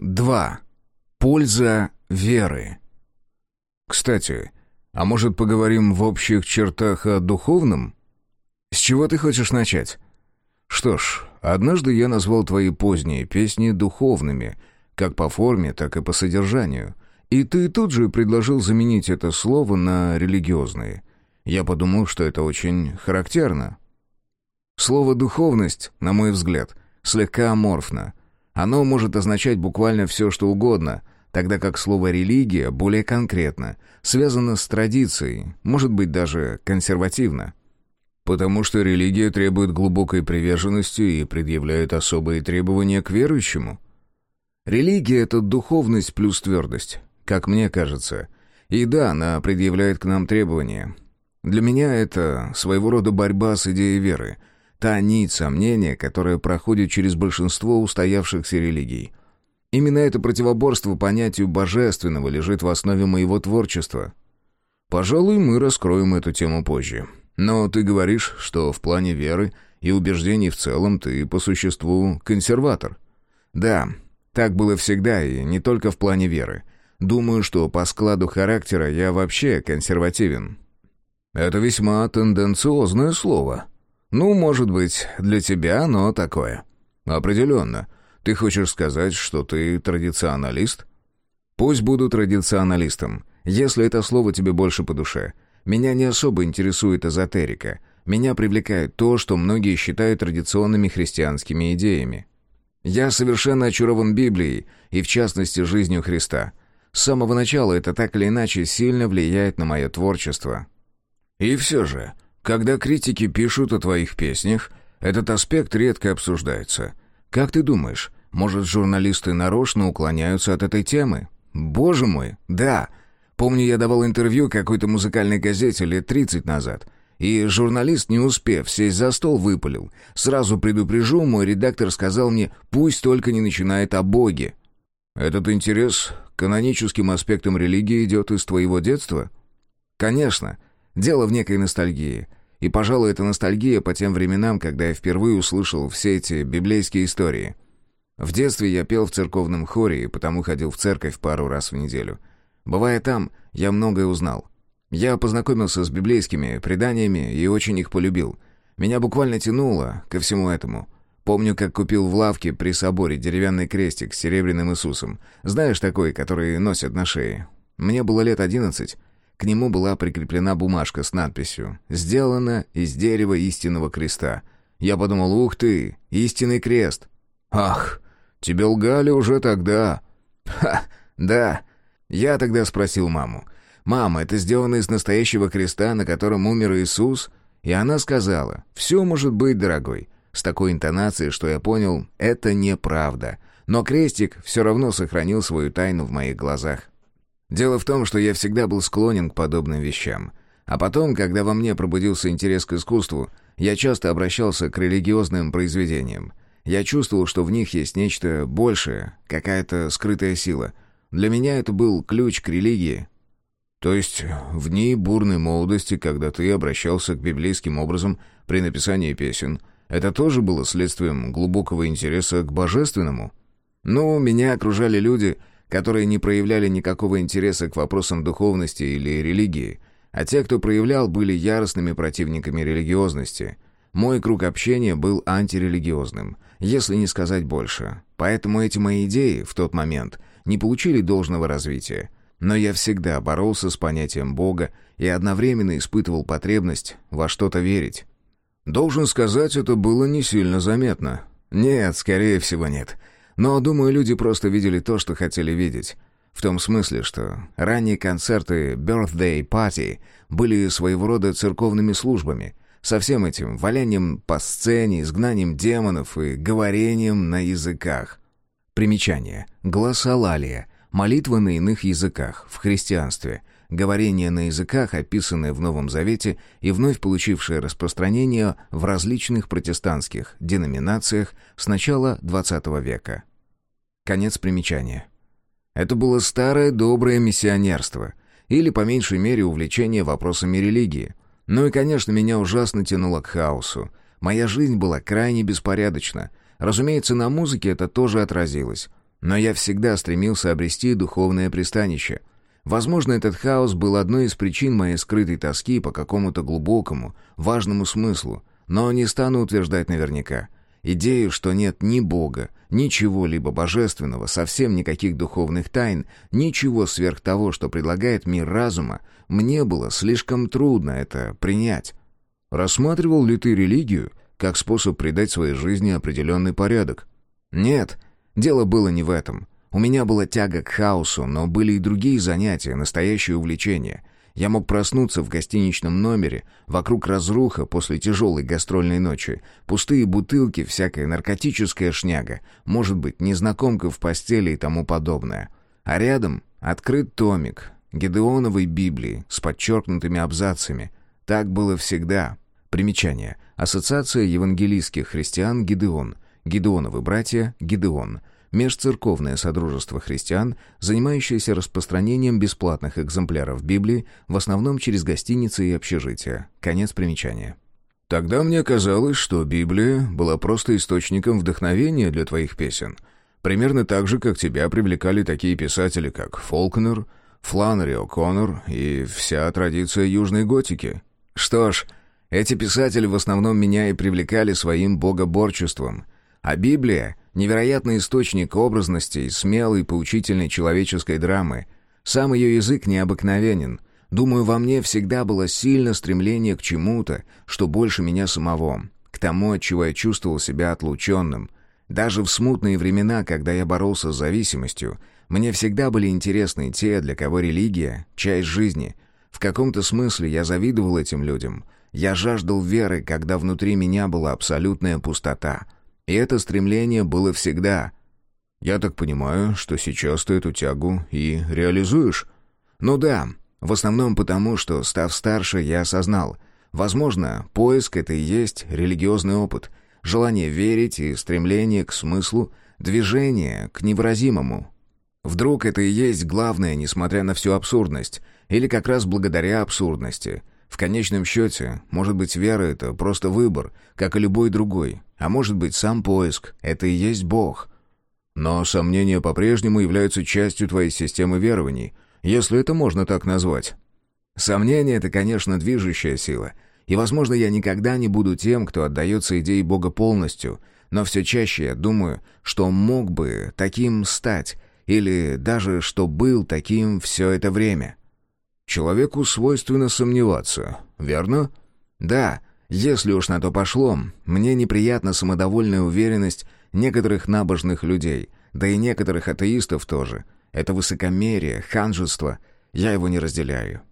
2. Польза веры. Кстати, а может поговорим в общих чертах о духовном? С чего ты хочешь начать? Что ж, однажды я назвал твои поздние песни духовными, как по форме, так и по содержанию. И ты тут же предложил заменить это слово на религиозные. Я подумал, что это очень характерно. Слово «духовность», на мой взгляд, слегка аморфно. Оно может означать буквально все, что угодно, тогда как слово «религия» более конкретно, связано с традицией, может быть даже консервативно. Потому что религия требует глубокой приверженности и предъявляет особые требования к верующему. Религия — это духовность плюс твердость, как мне кажется. И да, она предъявляет к нам требования. Для меня это своего рода борьба с идеей веры, та нить сомнения, которая проходит через большинство устоявшихся религий — Именно это противоборство понятию божественного лежит в основе моего творчества. Пожалуй, мы раскроем эту тему позже. Но ты говоришь, что в плане веры и убеждений в целом ты по существу консерватор. Да, так было всегда и не только в плане веры. Думаю, что по складу характера я вообще консервативен. Это весьма тенденциозное слово. Ну, может быть, для тебя оно такое. Определенно. Ты хочешь сказать, что ты традиционалист? Пусть буду традиционалистом, если это слово тебе больше по душе. Меня не особо интересует эзотерика. Меня привлекает то, что многие считают традиционными христианскими идеями. Я совершенно очарован Библией, и в частности жизнью Христа. С самого начала это так или иначе сильно влияет на мое творчество. И все же, когда критики пишут о твоих песнях, этот аспект редко обсуждается. Как ты думаешь, может, журналисты нарочно уклоняются от этой темы? Боже мой, да. Помню, я давал интервью какой-то музыкальной газете лет 30 назад. И журналист, не успев сесть за стол, выпалил. Сразу предупрежу, мой редактор сказал мне, пусть только не начинает о Боге. Этот интерес к каноническим аспектам религии идет из твоего детства? Конечно. Дело в некой ностальгии. И, пожалуй, это ностальгия по тем временам, когда я впервые услышал все эти библейские истории. В детстве я пел в церковном хоре и потому ходил в церковь пару раз в неделю. Бывая там, я многое узнал. Я познакомился с библейскими преданиями и очень их полюбил. Меня буквально тянуло ко всему этому. Помню, как купил в лавке при соборе деревянный крестик с серебряным Иисусом. Знаешь, такой, который носят на шее. Мне было лет одиннадцать. К нему была прикреплена бумажка с надписью «Сделано из дерева истинного креста». Я подумал, ух ты, истинный крест. Ах, тебе лгали уже тогда. Ха, да. Я тогда спросил маму. «Мама, это сделано из настоящего креста, на котором умер Иисус?» И она сказала, «Все может быть, дорогой». С такой интонацией, что я понял, это неправда. Но крестик все равно сохранил свою тайну в моих глазах. Дело в том, что я всегда был склонен к подобным вещам. А потом, когда во мне пробудился интерес к искусству, я часто обращался к религиозным произведениям. Я чувствовал, что в них есть нечто большее, какая-то скрытая сила. Для меня это был ключ к религии. То есть в дни бурной молодости, когда ты обращался к библейским образам при написании песен, это тоже было следствием глубокого интереса к божественному? Ну, меня окружали люди, которые не проявляли никакого интереса к вопросам духовности или религии, а те, кто проявлял, были яростными противниками религиозности. Мой круг общения был антирелигиозным, если не сказать больше. Поэтому эти мои идеи в тот момент не получили должного развития. Но я всегда боролся с понятием Бога и одновременно испытывал потребность во что-то верить. Должен сказать, это было не сильно заметно. Нет, скорее всего, нет. Но, думаю, люди просто видели то, что хотели видеть. В том смысле, что ранние концерты Birthday Party были своего рода церковными службами, со всем этим валянием по сцене, изгнанием демонов и говорением на языках. Примечание. Гласолалия. Молитва на иных языках в христианстве. Говорение на языках, описанное в Новом Завете и вновь получившее распространение в различных протестантских деноминациях с начала XX века. Конец примечания. Это было старое доброе миссионерство, или, по меньшей мере, увлечение вопросами религии. Ну и, конечно, меня ужасно тянуло к хаосу. Моя жизнь была крайне беспорядочна. Разумеется, на музыке это тоже отразилось. Но я всегда стремился обрести духовное пристанище. Возможно, этот хаос был одной из причин моей скрытой тоски по какому-то глубокому, важному смыслу, но не стану утверждать наверняка. Идею, что нет ни Бога, ничего-либо божественного, совсем никаких духовных тайн, ничего сверх того, что предлагает мир разума, мне было слишком трудно это принять. Рассматривал ли ты религию как способ придать своей жизни определенный порядок? Нет, дело было не в этом. У меня была тяга к хаосу, но были и другие занятия, настоящее увлечение. Я мог проснуться в гостиничном номере, вокруг разруха после тяжелой гастрольной ночи, пустые бутылки, всякая наркотическая шняга, может быть, незнакомка в постели и тому подобное. А рядом открыт томик Гедеоновой Библии с подчеркнутыми абзацами. Так было всегда. Примечание. Ассоциация евангелийских христиан Гедеон. Гедеоновы братья Гедеон. Межцерковное Содружество Христиан, занимающееся распространением бесплатных экземпляров Библии, в основном через гостиницы и общежития. Конец примечания. «Тогда мне казалось, что Библия была просто источником вдохновения для твоих песен. Примерно так же, как тебя привлекали такие писатели, как Фолкнер, Фланнери О'Коннор и вся традиция южной готики. Что ж, эти писатели в основном меня и привлекали своим богоборчеством. А Библия — невероятный источник образности и смелой, поучительной человеческой драмы. Сам ее язык необыкновенен. Думаю, во мне всегда было сильно стремление к чему-то, что больше меня самого, к тому, от чего я чувствовал себя отлученным. Даже в смутные времена, когда я боролся с зависимостью, мне всегда были интересны те, для кого религия — часть жизни. В каком-то смысле я завидовал этим людям. Я жаждал веры, когда внутри меня была абсолютная пустота — и это стремление было всегда. Я так понимаю, что сейчас ты эту тягу и реализуешь? Ну да, в основном потому, что, став старше, я осознал. Возможно, поиск — это и есть религиозный опыт. Желание верить и стремление к смыслу, движение к невыразимому. Вдруг это и есть главное, несмотря на всю абсурдность, или как раз благодаря абсурдности. В конечном счете, может быть, вера — это просто выбор, как и любой другой. А может быть, сам поиск — это и есть Бог. Но сомнения по-прежнему являются частью твоей системы верований, если это можно так назвать. Сомнение — это, конечно, движущая сила. И, возможно, я никогда не буду тем, кто отдается идее Бога полностью, но все чаще я думаю, что мог бы таким стать, или даже что был таким все это время. Человеку свойственно сомневаться, верно? Да, если уж на то пошло, мне неприятна самодовольная уверенность некоторых набожных людей, да и некоторых атеистов тоже. Это высокомерие, ханжество. Я его не разделяю.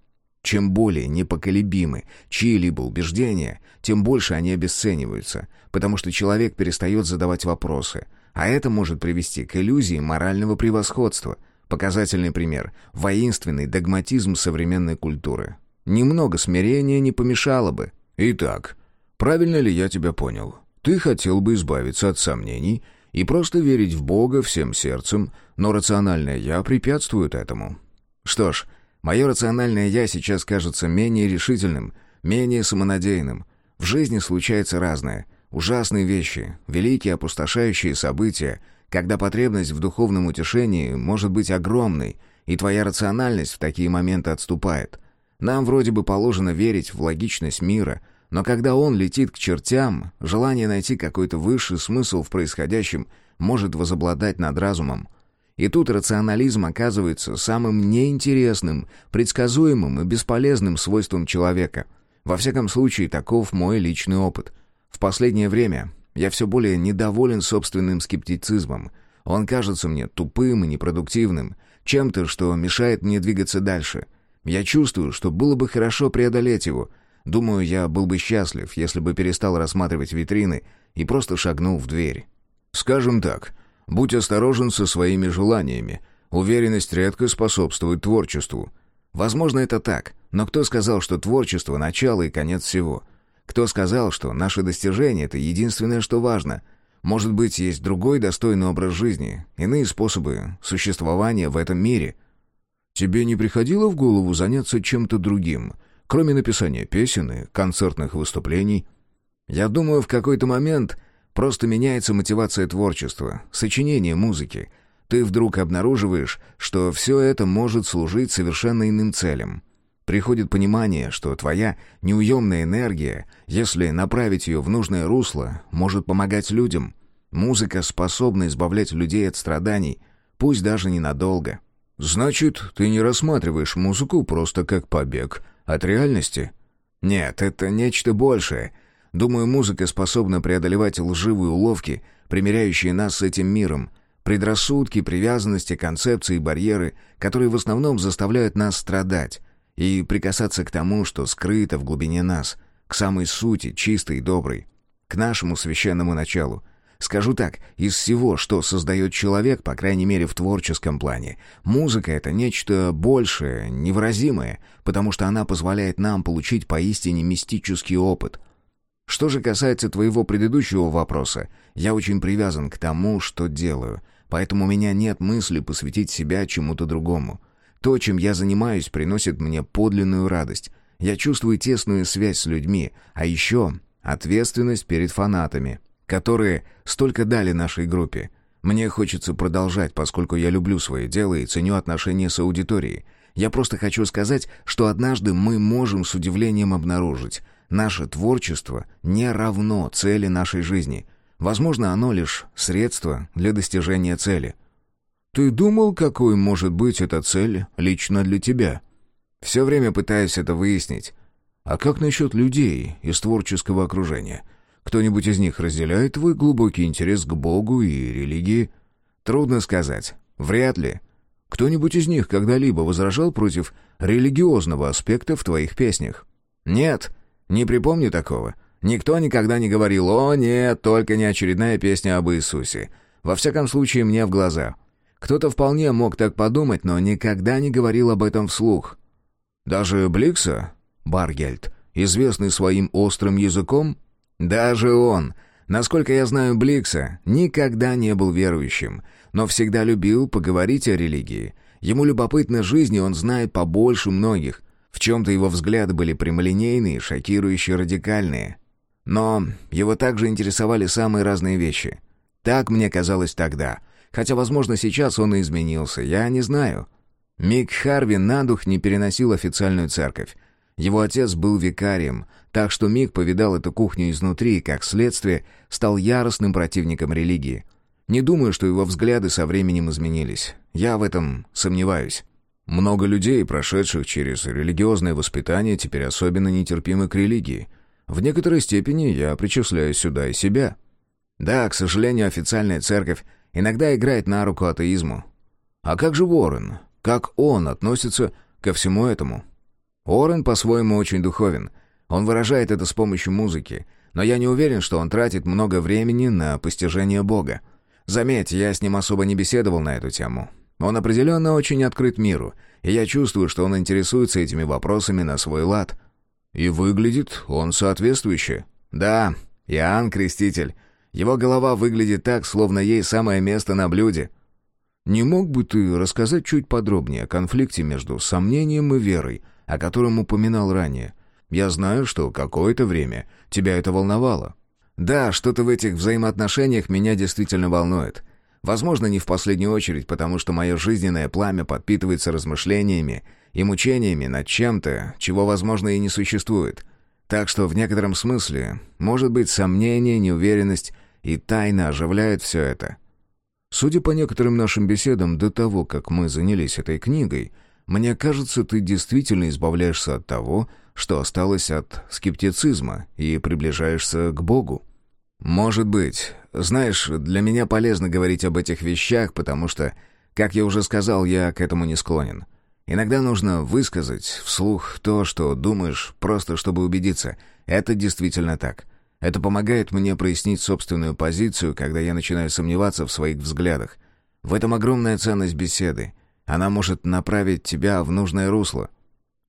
Чем более непоколебимы чьи-либо убеждения, тем больше они обесцениваются, потому что человек перестает задавать вопросы, а это может привести к иллюзии морального превосходства. Показательный пример – воинственный догматизм современной культуры. Немного смирения не помешало бы – Итак, правильно ли я тебя понял? Ты хотел бы избавиться от сомнений и просто верить в Бога всем сердцем, но рациональное «я» препятствует этому. Что ж, мое рациональное «я» сейчас кажется менее решительным, менее самонадеянным. В жизни случается разное. Ужасные вещи, великие опустошающие события, когда потребность в духовном утешении может быть огромной, и твоя рациональность в такие моменты отступает – нам вроде бы положено верить в логичность мира, но когда он летит к чертям, желание найти какой-то высший смысл в происходящем может возобладать над разумом. И тут рационализм оказывается самым неинтересным, предсказуемым и бесполезным свойством человека. Во всяком случае, таков мой личный опыт. В последнее время я все более недоволен собственным скептицизмом. Он кажется мне тупым и непродуктивным, чем-то, что мешает мне двигаться дальше — я чувствую, что было бы хорошо преодолеть его. Думаю, я был бы счастлив, если бы перестал рассматривать витрины и просто шагнул в дверь. Скажем так, будь осторожен со своими желаниями. Уверенность редко способствует творчеству. Возможно, это так, но кто сказал, что творчество — начало и конец всего? Кто сказал, что наше достижение — это единственное, что важно? Может быть, есть другой достойный образ жизни, иные способы существования в этом мире — Тебе не приходило в голову заняться чем-то другим, кроме написания песен и концертных выступлений? Я думаю, в какой-то момент просто меняется мотивация творчества, сочинение музыки. Ты вдруг обнаруживаешь, что все это может служить совершенно иным целям. Приходит понимание, что твоя неуемная энергия, если направить ее в нужное русло, может помогать людям. Музыка способна избавлять людей от страданий, пусть даже ненадолго. Значит, ты не рассматриваешь музыку просто как побег от реальности? Нет, это нечто большее. Думаю, музыка способна преодолевать лживые уловки, примиряющие нас с этим миром, предрассудки, привязанности, концепции барьеры, которые в основном заставляют нас страдать, и прикасаться к тому, что скрыто в глубине нас, к самой сути, чистой и доброй, к нашему священному началу. Скажу так, из всего, что создает человек, по крайней мере в творческом плане, музыка — это нечто большее, невыразимое, потому что она позволяет нам получить поистине мистический опыт. Что же касается твоего предыдущего вопроса, я очень привязан к тому, что делаю — поэтому у меня нет мысли посвятить себя чему-то другому. То, чем я занимаюсь, приносит мне подлинную радость. Я чувствую тесную связь с людьми, а еще ответственность перед фанатами, которые столько дали нашей группе. Мне хочется продолжать, поскольку я люблю свое дело и ценю отношения с аудиторией. Я просто хочу сказать, что однажды мы можем с удивлением обнаружить, наше творчество не равно цели нашей жизни — Возможно, оно лишь средство для достижения цели. Ты думал, какой может быть эта цель лично для тебя? Все время пытаюсь это выяснить. А как насчет людей из творческого окружения? Кто-нибудь из них разделяет твой глубокий интерес к Богу и религии? Трудно сказать. Вряд ли. Кто-нибудь из них когда-либо возражал против религиозного аспекта в твоих песнях? Нет, не припомню такого. Никто никогда не говорил «О, нет, только не очередная песня об Иисусе». Во всяком случае, мне в глаза. Кто-то вполне мог так подумать, но никогда не говорил об этом вслух. Даже Бликса, Баргельд, известный своим острым языком, даже он, насколько я знаю Бликса, никогда не был верующим, но всегда любил поговорить о религии. Ему любопытна жизнь, и он знает побольше многих. В чем-то его взгляды были прямолинейные, шокирующие радикальные. Но его также интересовали самые разные вещи. Так мне казалось тогда. Хотя, возможно, сейчас он и изменился, я не знаю. Мик Харви на дух не переносил официальную церковь. Его отец был викарием, так что Мик повидал эту кухню изнутри и, как следствие, стал яростным противником религии. Не думаю, что его взгляды со временем изменились. Я в этом сомневаюсь. Много людей, прошедших через религиозное воспитание, теперь особенно нетерпимы к религии. В некоторой степени я причисляю сюда и себя. Да, к сожалению, официальная церковь иногда играет на руку атеизму. А как же Уоррен? Как он относится ко всему этому? Уоррен по-своему очень духовен. Он выражает это с помощью музыки. Но я не уверен, что он тратит много времени на постижение Бога. Заметь, я с ним особо не беседовал на эту тему. Он определенно очень открыт миру, и я чувствую, что он интересуется этими вопросами на свой лад — и выглядит он соответствующе. Да, Иоанн Креститель. Его голова выглядит так, словно ей самое место на блюде. Не мог бы ты рассказать чуть подробнее о конфликте между сомнением и верой, о котором упоминал ранее? Я знаю, что какое-то время тебя это волновало. Да, что-то в этих взаимоотношениях меня действительно волнует. Возможно, не в последнюю очередь, потому что мое жизненное пламя подпитывается размышлениями и мучениями над чем-то, чего, возможно, и не существует. Так что в некотором смысле, может быть, сомнение, неуверенность и тайна оживляют все это. Судя по некоторым нашим беседам до того, как мы занялись этой книгой, мне кажется, ты действительно избавляешься от того, что осталось от скептицизма, и приближаешься к Богу. Может быть. Знаешь, для меня полезно говорить об этих вещах, потому что, как я уже сказал, я к этому не склонен. Иногда нужно высказать вслух то, что думаешь, просто чтобы убедиться. Это действительно так. Это помогает мне прояснить собственную позицию, когда я начинаю сомневаться в своих взглядах. В этом огромная ценность беседы. Она может направить тебя в нужное русло.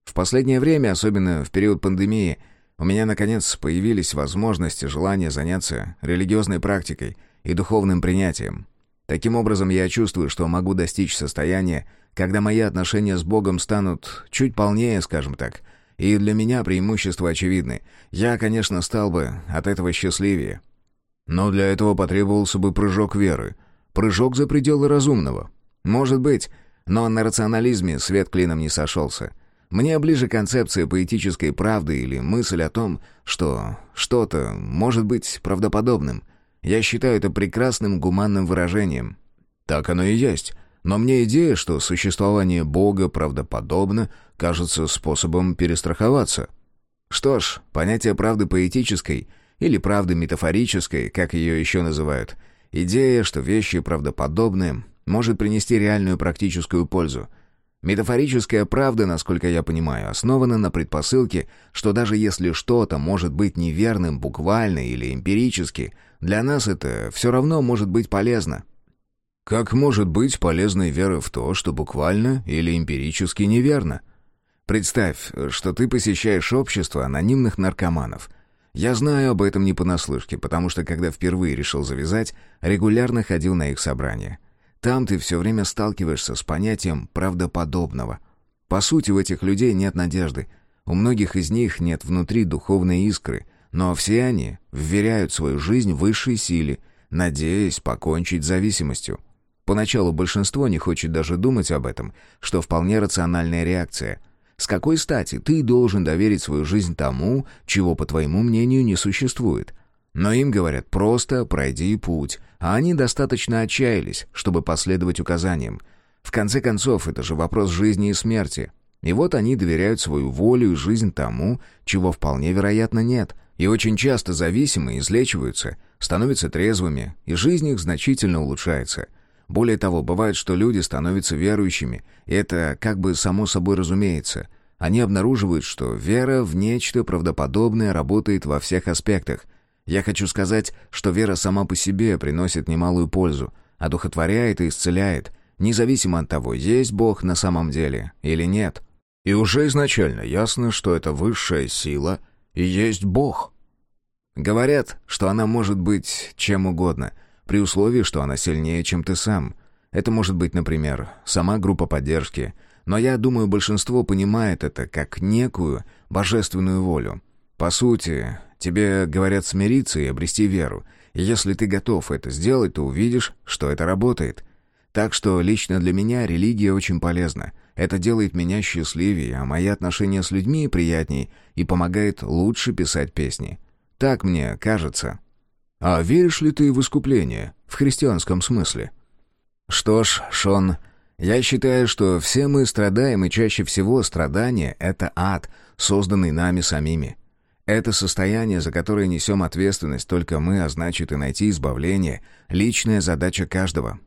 В последнее время, особенно в период пандемии, у меня, наконец, появились возможности, желание заняться религиозной практикой и духовным принятием. Таким образом, я чувствую, что могу достичь состояния, когда мои отношения с Богом станут чуть полнее, скажем так. И для меня преимущества очевидны. Я, конечно, стал бы от этого счастливее. Но для этого потребовался бы прыжок веры. Прыжок за пределы разумного. Может быть, но на рационализме свет клином не сошелся. Мне ближе концепция поэтической правды или мысль о том, что что-то может быть правдоподобным. Я считаю это прекрасным гуманным выражением. Так оно и есть. Но мне идея, что существование Бога правдоподобно, кажется способом перестраховаться. Что ж, понятие правды поэтической или правды метафорической, как ее еще называют, идея, что вещи правдоподобны, может принести реальную практическую пользу. Метафорическая правда, насколько я понимаю, основана на предпосылке, что даже если что-то может быть неверным буквально или эмпирически, для нас это все равно может быть полезно. Как может быть полезной вера в то, что буквально или эмпирически неверно? Представь, что ты посещаешь общество анонимных наркоманов. Я знаю об этом не понаслышке, потому что когда впервые решил завязать, регулярно ходил на их собрания. Там ты все время сталкиваешься с понятием «правдоподобного». По сути, у этих людей нет надежды. У многих из них нет внутри духовной искры, но все они вверяют свою жизнь высшей силе, надеясь покончить зависимостью. Поначалу большинство не хочет даже думать об этом, что вполне рациональная реакция. С какой стати ты должен доверить свою жизнь тому, чего, по твоему мнению, не существует? Но им говорят просто «пройди путь», а они достаточно отчаялись, чтобы последовать указаниям. В конце концов, это же вопрос жизни и смерти. И вот они доверяют свою волю и жизнь тому, чего вполне вероятно нет. И очень часто зависимые излечиваются, становятся трезвыми, и жизнь их значительно улучшается – более того, бывает, что люди становятся верующими, и это как бы само собой разумеется. Они обнаруживают, что вера в нечто правдоподобное работает во всех аспектах. Я хочу сказать, что вера сама по себе приносит немалую пользу, одухотворяет и исцеляет, независимо от того, есть Бог на самом деле или нет. И уже изначально ясно, что это высшая сила и есть Бог. Говорят, что она может быть чем угодно — при условии, что она сильнее, чем ты сам. Это может быть, например, сама группа поддержки, но я думаю, большинство понимает это как некую божественную волю. По сути, тебе говорят смириться и обрести веру, и если ты готов это сделать, то увидишь, что это работает. Так что лично для меня религия очень полезна. Это делает меня счастливее, а мои отношения с людьми приятнее и помогает лучше писать песни. Так мне кажется. А веришь ли ты в искупление, в христианском смысле? Что ж, Шон, я считаю, что все мы страдаем, и чаще всего страдание — это ад, созданный нами самими. Это состояние, за которое несем ответственность только мы, а значит и найти избавление — личная задача каждого.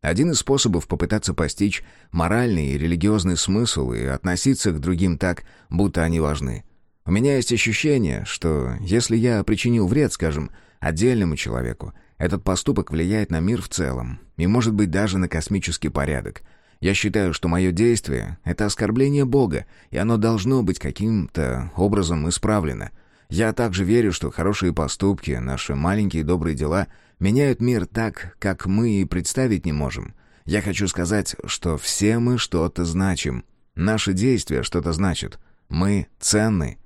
Один из способов попытаться постичь моральный и религиозный смысл и относиться к другим так, будто они важны. У меня есть ощущение, что если я причинил вред, скажем, отдельному человеку, этот поступок влияет на мир в целом, и может быть даже на космический порядок. Я считаю, что мое действие — это оскорбление Бога, и оно должно быть каким-то образом исправлено. Я также верю, что хорошие поступки, наши маленькие добрые дела меняют мир так, как мы и представить не можем. Я хочу сказать, что все мы что-то значим. Наши действия что-то значат. Мы ценны.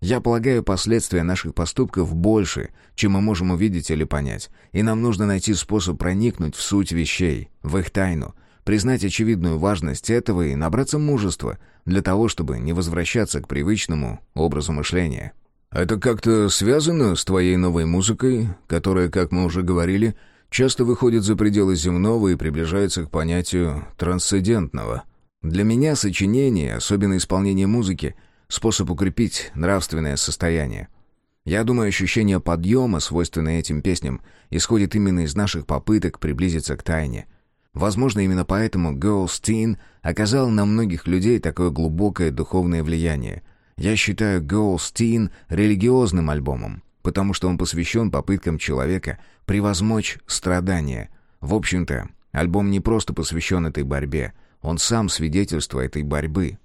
Я полагаю, последствия наших поступков больше, чем мы можем увидеть или понять, и нам нужно найти способ проникнуть в суть вещей, в их тайну, признать очевидную важность этого и набраться мужества для того, чтобы не возвращаться к привычному образу мышления. Это как-то связано с твоей новой музыкой, которая, как мы уже говорили, часто выходит за пределы земного и приближается к понятию трансцендентного. Для меня сочинение, особенно исполнение музыки — способ укрепить нравственное состояние. Я думаю, ощущение подъема, свойственное этим песням, исходит именно из наших попыток приблизиться к тайне. Возможно, именно поэтому Girls Teen оказал на многих людей такое глубокое духовное влияние. Я считаю Teen религиозным альбомом, потому что он посвящен попыткам человека превозмочь страдания. В общем-то, альбом не просто посвящен этой борьбе, он сам свидетельство этой борьбы,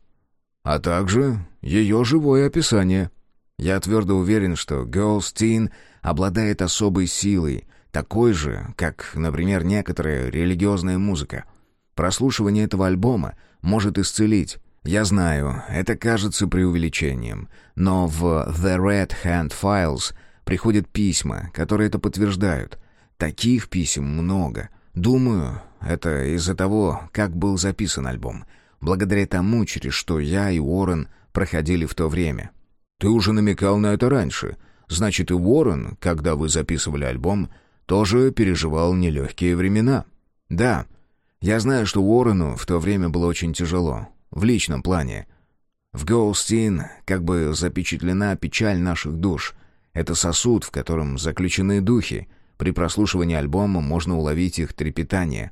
а также ее живое описание. Я твердо уверен, что Голстин обладает особой силой, такой же, как, например, некоторая религиозная музыка. Прослушивание этого альбома может исцелить. Я знаю, это кажется преувеличением, но в The Red Hand Files приходят письма, которые это подтверждают. Таких писем много. Думаю, это из-за того, как был записан альбом. Благодаря тому, через что я и Уоррен проходили в то время. Ты уже намекал на это раньше. Значит, и Уоррен, когда вы записывали альбом, тоже переживал нелегкие времена. Да, я знаю, что Уоррену в то время было очень тяжело. В личном плане. В Гоустин как бы запечатлена печаль наших душ. Это сосуд, в котором заключены духи. При прослушивании альбома можно уловить их трепетание.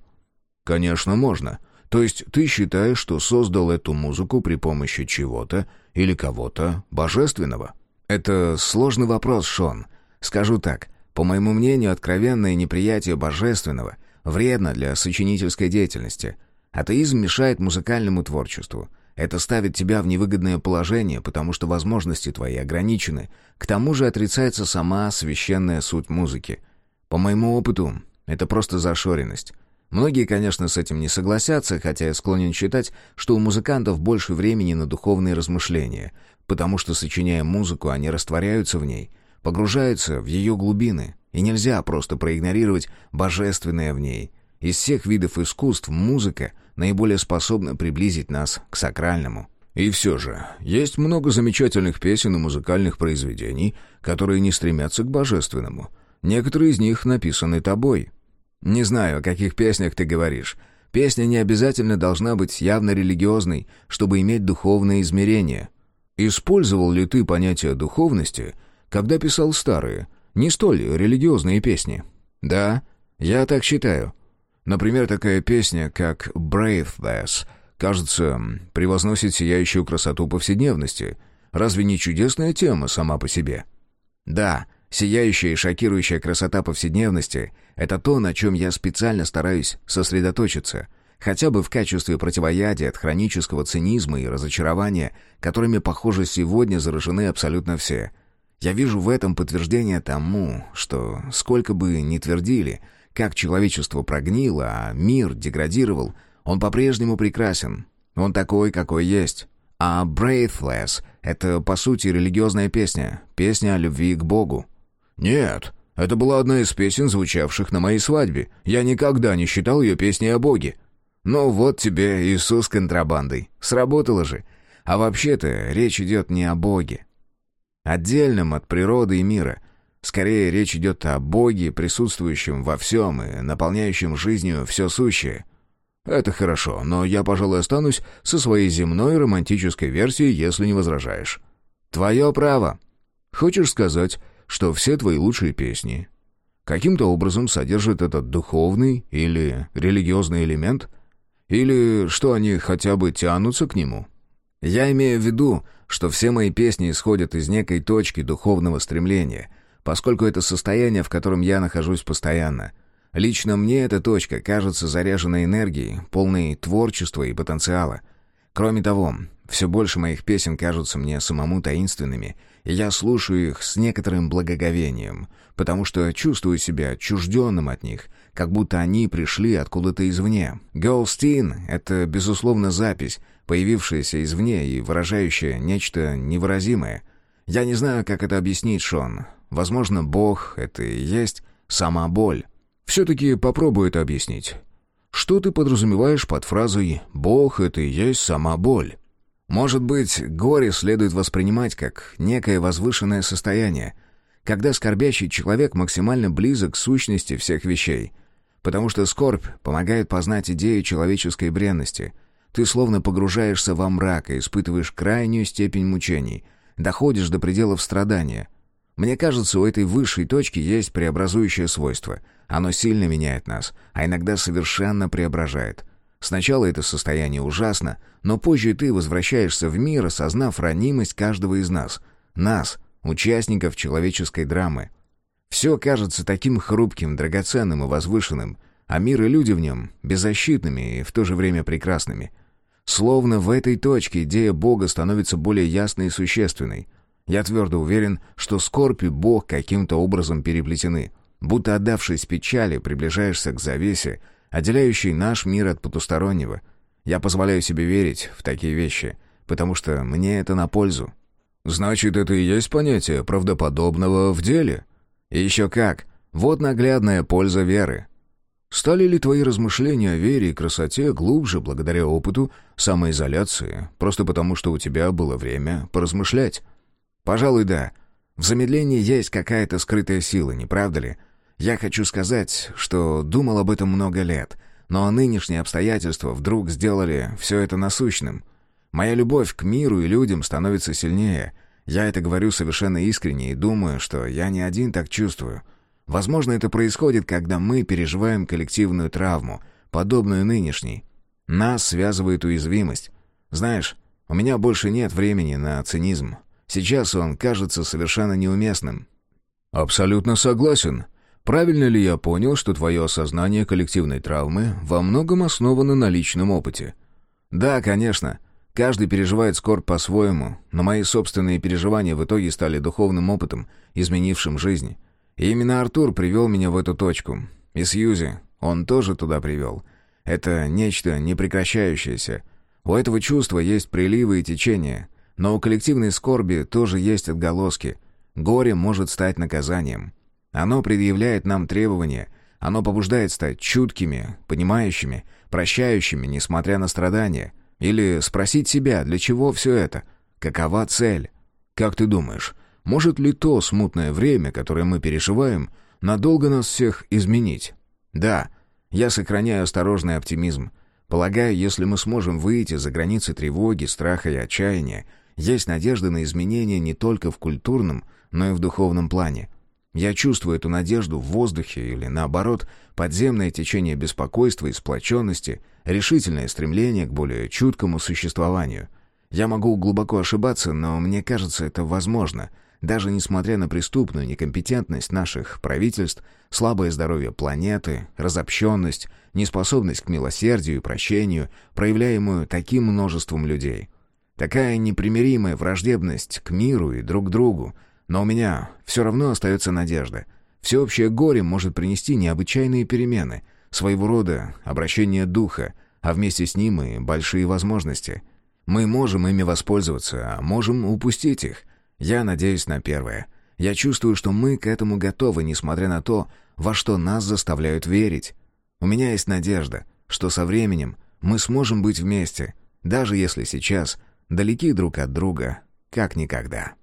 Конечно, можно. То есть ты считаешь, что создал эту музыку при помощи чего-то или кого-то божественного? Это сложный вопрос, Шон. Скажу так. По моему мнению, откровенное неприятие божественного вредно для сочинительской деятельности. Атеизм мешает музыкальному творчеству — это ставит тебя в невыгодное положение, потому что возможности твои ограничены. К тому же отрицается сама священная суть музыки. По моему опыту, это просто зашоренность. Многие, конечно, с этим не согласятся, хотя я склонен считать, что у музыкантов больше времени на духовные размышления, потому что, сочиняя музыку, они растворяются в ней, погружаются в ее глубины, и нельзя просто проигнорировать божественное в ней. Из всех видов искусств музыка наиболее способна приблизить нас к сакральному. И все же, есть много замечательных песен и музыкальных произведений, которые не стремятся к божественному. Некоторые из них написаны тобой. Не знаю, о каких песнях ты говоришь. Песня не обязательно должна быть явно религиозной, чтобы иметь духовное измерение. Использовал ли ты понятие духовности, когда писал старые, не столь религиозные песни? Да, я так считаю. Например, такая песня, как «Breathless», кажется, превозносит сияющую красоту повседневности. Разве не чудесная тема сама по себе? Да, сияющая и шокирующая красота повседневности — это то, на чем я специально стараюсь сосредоточиться, хотя бы в качестве противоядия от хронического цинизма и разочарования, которыми, похоже, сегодня заражены абсолютно все. Я вижу в этом подтверждение тому, что, сколько бы ни твердили — как человечество прогнило, а мир деградировал, он по-прежнему прекрасен. Он такой, какой есть. А «Breathless» — это, по сути, религиозная песня. Песня о любви к Богу. «Нет, это была одна из песен, звучавших на моей свадьбе. Я никогда не считал ее песней о Боге». «Ну вот тебе Иисус контрабандой. Сработало же. А вообще-то речь идет не о Боге. Отдельном от природы и мира — Скорее, речь идет о Боге, присутствующем во всем и наполняющем жизнью все сущее. Это хорошо, но я, пожалуй, останусь со своей земной романтической версией, если не возражаешь. Твое право. Хочешь сказать, что все твои лучшие песни каким-то образом содержат этот духовный или религиозный элемент? Или что они хотя бы тянутся к нему? Я имею в виду, что все мои песни исходят из некой точки духовного стремления — поскольку это состояние, в котором я нахожусь постоянно. Лично мне эта точка кажется заряженной энергией, полной творчества и потенциала. Кроме того, все больше моих песен кажутся мне самому таинственными, и я слушаю их с некоторым благоговением, потому что чувствую себя отчужденным от них, как будто они пришли откуда-то извне. «Голстин» — это, безусловно, запись, появившаяся извне и выражающая нечто невыразимое. Я не знаю, как это объяснить, Шон. Возможно, Бог — это и есть сама боль. Все-таки попробуй это объяснить. Что ты подразумеваешь под фразой «Бог — это и есть сама боль»? Может быть, горе следует воспринимать как некое возвышенное состояние, когда скорбящий человек максимально близок к сущности всех вещей, потому что скорбь помогает познать идею человеческой бренности. Ты словно погружаешься во мрак и испытываешь крайнюю степень мучений, доходишь до пределов страдания, мне кажется, у этой высшей точки есть преобразующее свойство. Оно сильно меняет нас, а иногда совершенно преображает. Сначала это состояние ужасно, но позже ты возвращаешься в мир, осознав ранимость каждого из нас. Нас, участников человеческой драмы. Все кажется таким хрупким, драгоценным и возвышенным, а мир и люди в нем беззащитными и в то же время прекрасными. Словно в этой точке идея Бога становится более ясной и существенной — я твердо уверен, что скорбь и Бог каким-то образом переплетены. Будто отдавшись печали, приближаешься к завесе, отделяющей наш мир от потустороннего. Я позволяю себе верить в такие вещи, потому что мне это на пользу. Значит, это и есть понятие правдоподобного в деле? И еще как. Вот наглядная польза веры. Стали ли твои размышления о вере и красоте глубже благодаря опыту самоизоляции, просто потому что у тебя было время поразмышлять? Пожалуй, да. В замедлении есть какая-то скрытая сила, не правда ли? Я хочу сказать, что думал об этом много лет, но нынешние обстоятельства вдруг сделали все это насущным. Моя любовь к миру и людям становится сильнее. Я это говорю совершенно искренне и думаю, что я не один так чувствую — Возможно, это происходит, когда мы переживаем коллективную травму, подобную нынешней. Нас связывает уязвимость. Знаешь, у меня больше нет времени на цинизм. Сейчас он кажется совершенно неуместным. Абсолютно согласен. Правильно ли я понял, что твое осознание коллективной травмы во многом основано на личном опыте? Да, конечно. Каждый переживает скорбь по-своему, но мои собственные переживания в итоге стали духовным опытом, изменившим жизнь. И именно Артур привел меня в эту точку. И Сьюзи он тоже туда привел. Это нечто непрекращающееся. У этого чувства есть приливы и течения, но у коллективной скорби тоже есть отголоски. Горе может стать наказанием. Оно предъявляет нам требования, оно побуждает стать чуткими, понимающими, прощающими, несмотря на страдания. Или спросить себя, для чего все это? Какова цель? Как ты думаешь, может ли то смутное время, которое мы переживаем, надолго нас всех изменить? Да, я сохраняю осторожный оптимизм. Полагаю, если мы сможем выйти за границы тревоги, страха и отчаяния, есть надежда на изменения не только в культурном, но и в духовном плане. Я чувствую эту надежду в воздухе или, наоборот, подземное течение беспокойства и сплоченности, решительное стремление к более чуткому существованию. Я могу глубоко ошибаться, но мне кажется, это возможно — даже несмотря на преступную некомпетентность наших правительств, слабое здоровье планеты, разобщенность, неспособность к милосердию и прощению, проявляемую таким множеством людей. Такая непримиримая враждебность к миру и друг другу. Но у меня все равно остается надежда. Всеобщее горе может принести необычайные перемены, своего рода обращение духа, а вместе с ним и большие возможности. Мы можем ими воспользоваться, а можем упустить их — я надеюсь на первое. Я чувствую, что мы к этому готовы, несмотря на то, во что нас заставляют верить. У меня есть надежда, что со временем мы сможем быть вместе, даже если сейчас далеки друг от друга, как никогда.